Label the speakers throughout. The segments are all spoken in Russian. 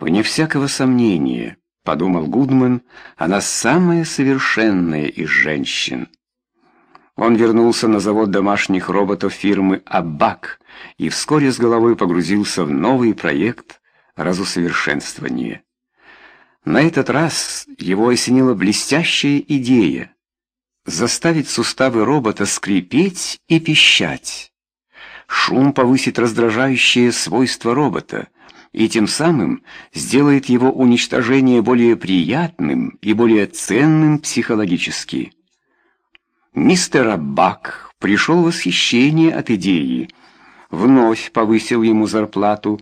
Speaker 1: Вне всякого сомнения, подумал Гудман, она самая совершенная из женщин. Он вернулся на завод домашних роботов фирмы «Абак» и вскоре с головой погрузился в новый проект разусовершенствования. На этот раз его осенила блестящая идея — заставить суставы робота скрипеть и пищать. Шум повысит раздражающее свойство робота — и тем самым сделает его уничтожение более приятным и более ценным психологически. Мистер Аббак пришел в восхищение от идеи, вновь повысил ему зарплату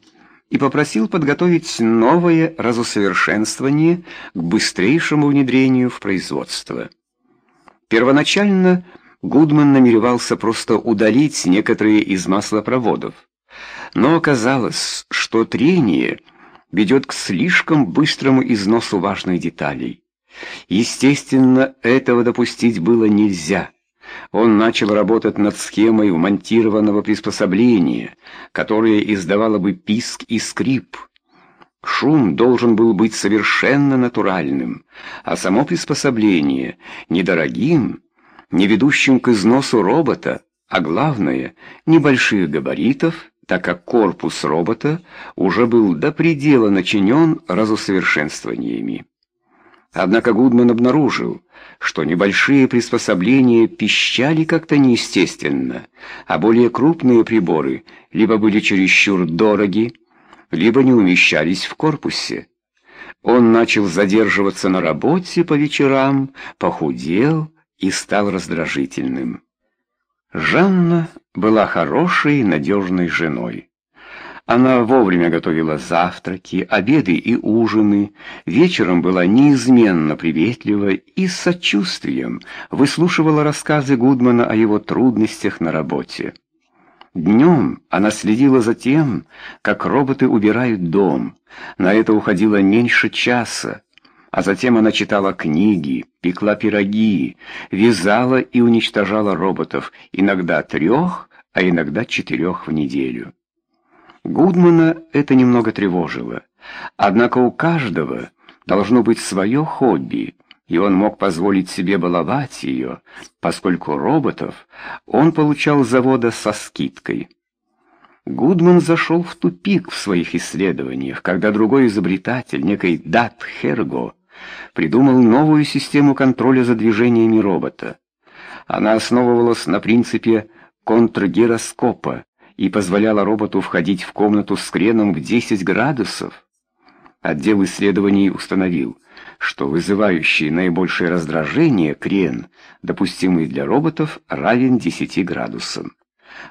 Speaker 1: и попросил подготовить новое разусовершенствование к быстрейшему внедрению в производство. Первоначально Гудман намеревался просто удалить некоторые из маслопроводов, но оказалось, что трение ведет к слишком быстрому износу важных деталей. Естественно, этого допустить было нельзя. Он начал работать над схемой вмонтированного приспособления, которое издавало бы писк и скрип. Шум должен был быть совершенно натуральным, а само приспособление — недорогим, не ведущим к износу робота, а главное — небольших габаритов так как корпус робота уже был до предела начинен разусовершенствованиями. Однако Гудман обнаружил, что небольшие приспособления пищали как-то неестественно, а более крупные приборы либо были чересчур дороги, либо не умещались в корпусе. Он начал задерживаться на работе по вечерам, похудел и стал раздражительным. Жанна была хорошей и надежной женой. Она вовремя готовила завтраки, обеды и ужины, вечером была неизменно приветлива и с сочувствием выслушивала рассказы Гудмана о его трудностях на работе. Днем она следила за тем, как роботы убирают дом. На это уходило меньше часа, а затем она читала книги, пекла пироги, вязала и уничтожала роботов, иногда трех, а иногда четырех в неделю. Гудмана это немного тревожило. Однако у каждого должно быть свое хобби, и он мог позволить себе баловать ее, поскольку роботов он получал с завода со скидкой. Гудман зашел в тупик в своих исследованиях, когда другой изобретатель, некий Дат Херго, придумал новую систему контроля за движениями робота. Она основывалась на принципе контргироскопа и позволяла роботу входить в комнату с креном в 10 градусов. Отдел исследований установил, что вызывающий наибольшее раздражение крен, допустимый для роботов, равен 10 градусам.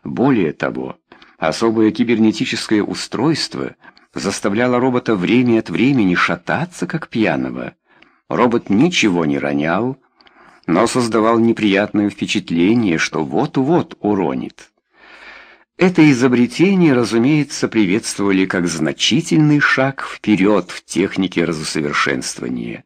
Speaker 1: Более того, особое кибернетическое устройство – заставляла робота время от времени шататься, как пьяного. Робот ничего не ронял, но создавал неприятное впечатление, что вот-вот уронит. Это изобретение, разумеется, приветствовали как значительный шаг вперед в технике разусовершенствования.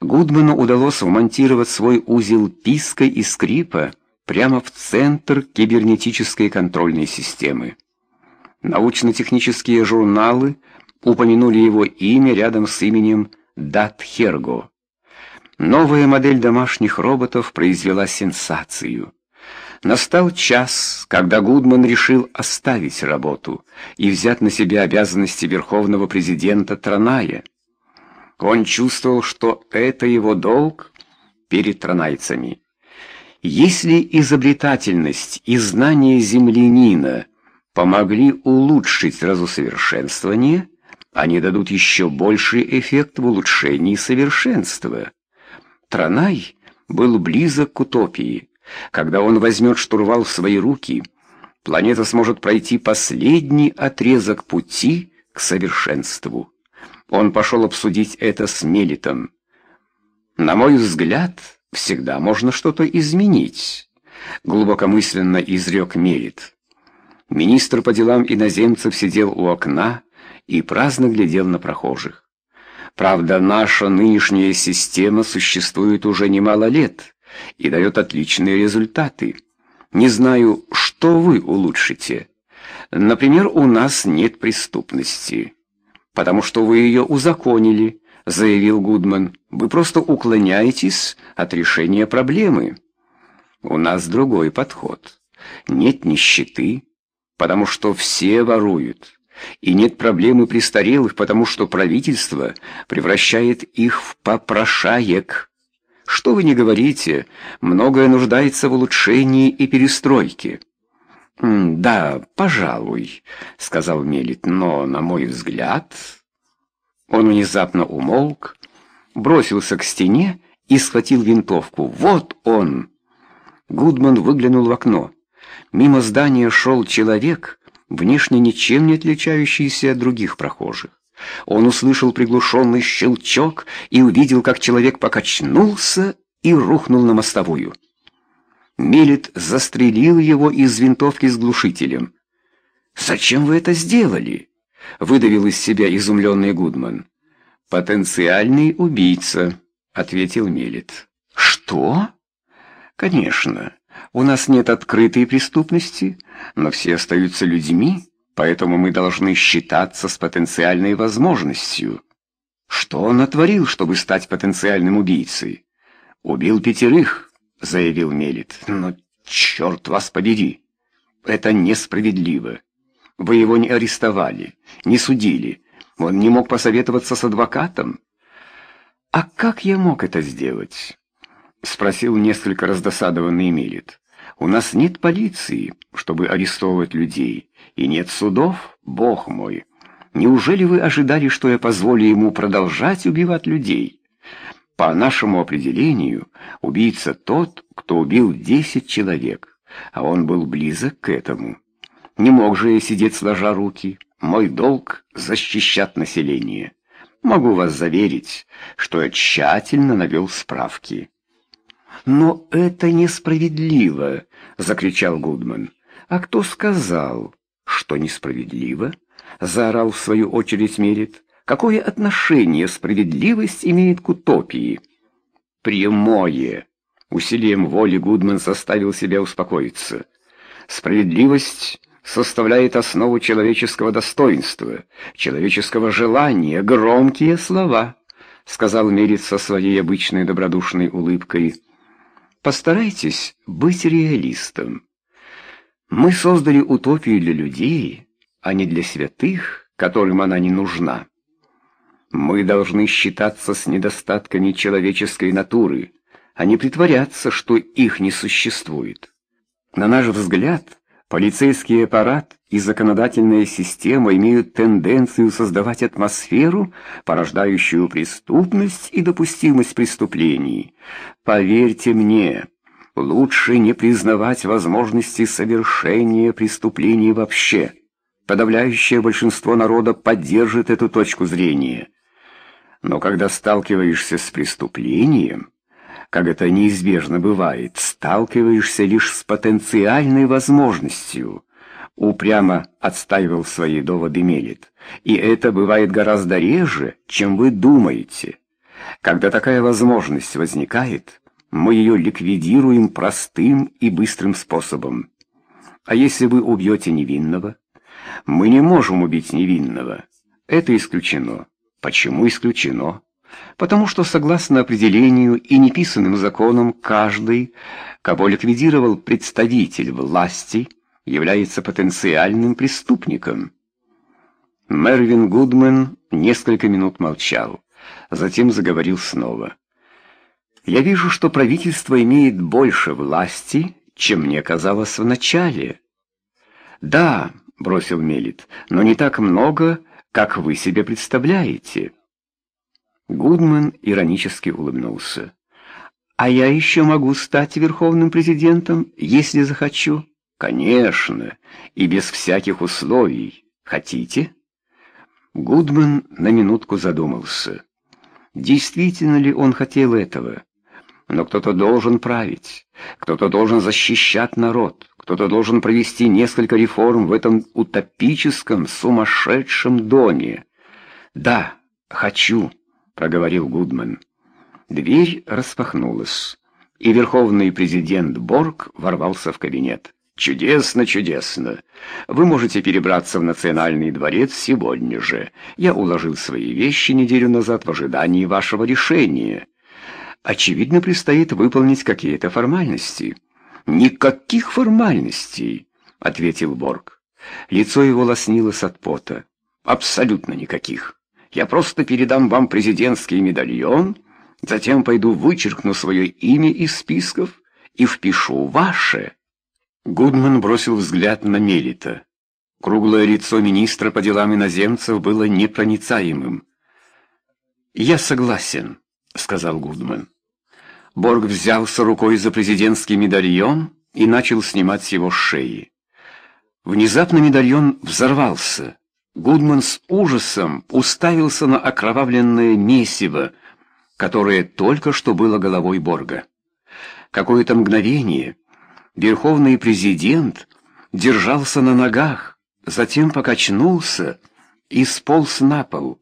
Speaker 1: Гудману удалось вмонтировать свой узел писка и скрипа прямо в центр кибернетической контрольной системы. Научно-технические журналы упомянули его имя рядом с именем Датхерго. Новая модель домашних роботов произвела сенсацию. Настал час, когда Гудман решил оставить работу и взять на себя обязанности верховного президента Траная. Он чувствовал, что это его долг перед транайцами. Если изобретательность и знание землянина – помогли улучшить сразу совершенствование, они дадут еще больший эффект в улучшении совершенства. Транай был близок к утопии. Когда он возьмет штурвал в свои руки, планета сможет пройти последний отрезок пути к совершенству. Он пошел обсудить это с Мелитом. На мой взгляд, всегда можно что-то изменить, глубокомысленно изрек Мелит. Министр по делам иноземцев сидел у окна и праздно глядел на прохожих. Правда, наша нынешняя система существует уже немало лет и дает отличные результаты. Не знаю, что вы улучшите. Например, у нас нет преступности. Потому что вы ее узаконили, заявил Гудман. Вы просто уклоняетесь от решения проблемы. У нас другой подход. Нет нищеты, потому что все воруют. И нет проблемы престарелых, потому что правительство превращает их в попрошаек. Что вы не говорите, многое нуждается в улучшении и перестройке. «Да, пожалуй», — сказал Мелит, — «но, на мой взгляд...» Он внезапно умолк, бросился к стене и схватил винтовку. «Вот он!» Гудман выглянул в окно. Мимо здания шел человек, внешне ничем не отличающийся от других прохожих. Он услышал приглушенный щелчок и увидел, как человек покачнулся и рухнул на мостовую. Милит застрелил его из винтовки с глушителем. «Зачем вы это сделали?» — выдавил из себя изумленный Гудман. «Потенциальный убийца», — ответил Милит. «Что?» Конечно, у нас нет открытой преступности, но все остаются людьми, поэтому мы должны считаться с потенциальной возможностью. Что он натворил, чтобы стать потенциальным убийцей? Убил пятерых, заявил Мелит. Но черт вас побери! Это несправедливо. Вы его не арестовали, не судили. Он не мог посоветоваться с адвокатом. А как я мог это сделать? спросил несколько раздосадованный Милит. «У нас нет полиции, чтобы арестовывать людей, и нет судов, бог мой. Неужели вы ожидали, что я позволю ему продолжать убивать людей? По нашему определению, убийца тот, кто убил десять человек, а он был близок к этому. Не мог же я сидеть сложа руки. Мой долг — защищать население». Могу вас заверить, что я тщательно навел справки. «Но это несправедливо!» — закричал Гудман. «А кто сказал, что несправедливо?» — заорал в свою очередь Мерит. «Какое отношение справедливость имеет к утопии?» «Прямое!» — усилием воли Гудман заставил себя успокоиться. «Справедливость...» составляет основу человеческого достоинства, человеческого желания, громкие слова, — сказал Мерит со своей обычной добродушной улыбкой. Постарайтесь быть реалистом. Мы создали утопию для людей, а не для святых, которым она не нужна. Мы должны считаться с недостатками человеческой натуры, а не притворяться, что их не существует. На наш взгляд, Полицейский аппарат и законодательная система имеют тенденцию создавать атмосферу, порождающую преступность и допустимость преступлений. Поверьте мне, лучше не признавать возможности совершения преступлений вообще. Подавляющее большинство народа поддержит эту точку зрения. Но когда сталкиваешься с преступлением, как это неизбежно бывает, сталкиваешься лишь с потенциальной возможностью, упрямо отстаивал свои доводы Мелит. И это бывает гораздо реже, чем вы думаете. Когда такая возможность возникает, мы ее ликвидируем простым и быстрым способом. А если вы убьете невинного? Мы не можем убить невинного. Это исключено. Почему исключено? потому что согласно определению и неписанным законам каждый, кого ликвидировал представитель власти, является потенциальным преступником. Мервин Гудман несколько минут молчал, затем заговорил снова. Я вижу, что правительство имеет больше власти, чем мне казалось вначале. Да, бросил Мелит, но не так много, как вы себе представляете. Гудман иронически улыбнулся. «А я еще могу стать верховным президентом, если захочу?» «Конечно, и без всяких условий. Хотите?» Гудман на минутку задумался. Действительно ли он хотел этого? Но кто-то должен править, кто-то должен защищать народ, кто-то должен провести несколько реформ в этом утопическом, сумасшедшем доме. «Да, хочу» проговорил Гудман. Дверь распахнулась, и верховный президент Борг ворвался в кабинет. «Чудесно, чудесно! Вы можете перебраться в Национальный дворец сегодня же. Я уложил свои вещи неделю назад в ожидании вашего решения. Очевидно, предстоит выполнить какие-то формальности». «Никаких формальностей!» — ответил Борг. Лицо его лоснилось от пота. «Абсолютно никаких!» Я просто передам вам президентский медальон, затем пойду вычеркну свое имя из списков и впишу ваше». Гудман бросил взгляд на Мелита. Круглое лицо министра по делам иноземцев было непроницаемым. «Я согласен», — сказал Гудман. Борг взялся рукой за президентский медальон и начал снимать с его шеи. Внезапно медальон взорвался. Гудман с ужасом уставился на окровавленное месиво, которое только что было головой Борга. Какое-то мгновение верховный президент держался на ногах, затем покачнулся и сполз на пол.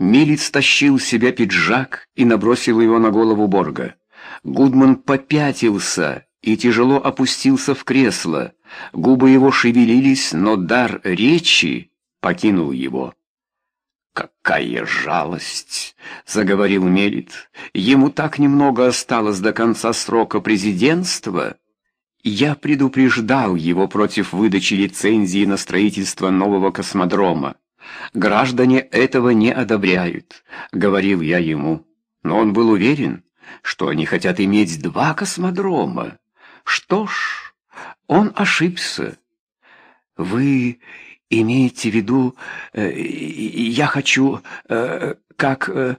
Speaker 1: Милец тащил с себя пиджак и набросил его на голову Борга. Гудман попятился и тяжело опустился в кресло. Губы его шевелились, но дар речи покинул его. «Какая жалость!» — заговорил Мерит. «Ему так немного осталось до конца срока президентства. Я предупреждал его против выдачи лицензии на строительство нового космодрома. Граждане этого не одобряют», — говорил я ему. Но он был уверен, что они хотят иметь два космодрома. Что ж, он ошибся. «Вы «Имеете в виду, э, я хочу, э, как, э,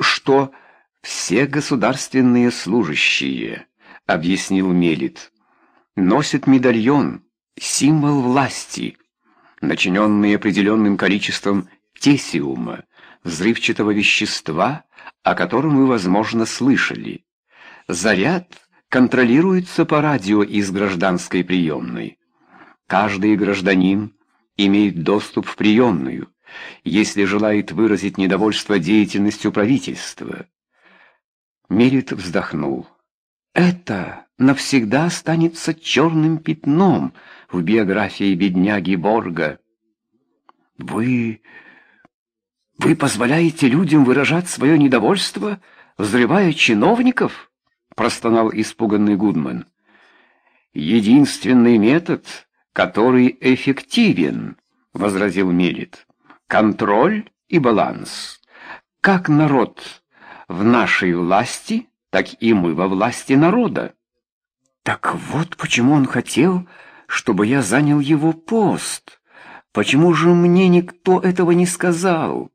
Speaker 1: что...» «Все государственные служащие», — объяснил Мелит, — «носят медальон, символ власти, начиненный определенным количеством тесиума, взрывчатого вещества, о котором вы, возможно, слышали. Заряд контролируется по радио из гражданской приемной. Каждый гражданин имеет доступ в приемную, если желает выразить недовольство деятельностью правительства. Мерит вздохнул. Это навсегда останется черным пятном в биографии бедняги Борга. Вы... вы позволяете людям выражать свое недовольство, взрывая чиновников? Простонал испуганный Гудман. Единственный метод который эффективен, возразил Милит. Контроль и баланс. Как народ в нашей власти, так и мы во власти народа. Так вот почему он хотел, чтобы я занял его пост. Почему же мне никто этого не сказал?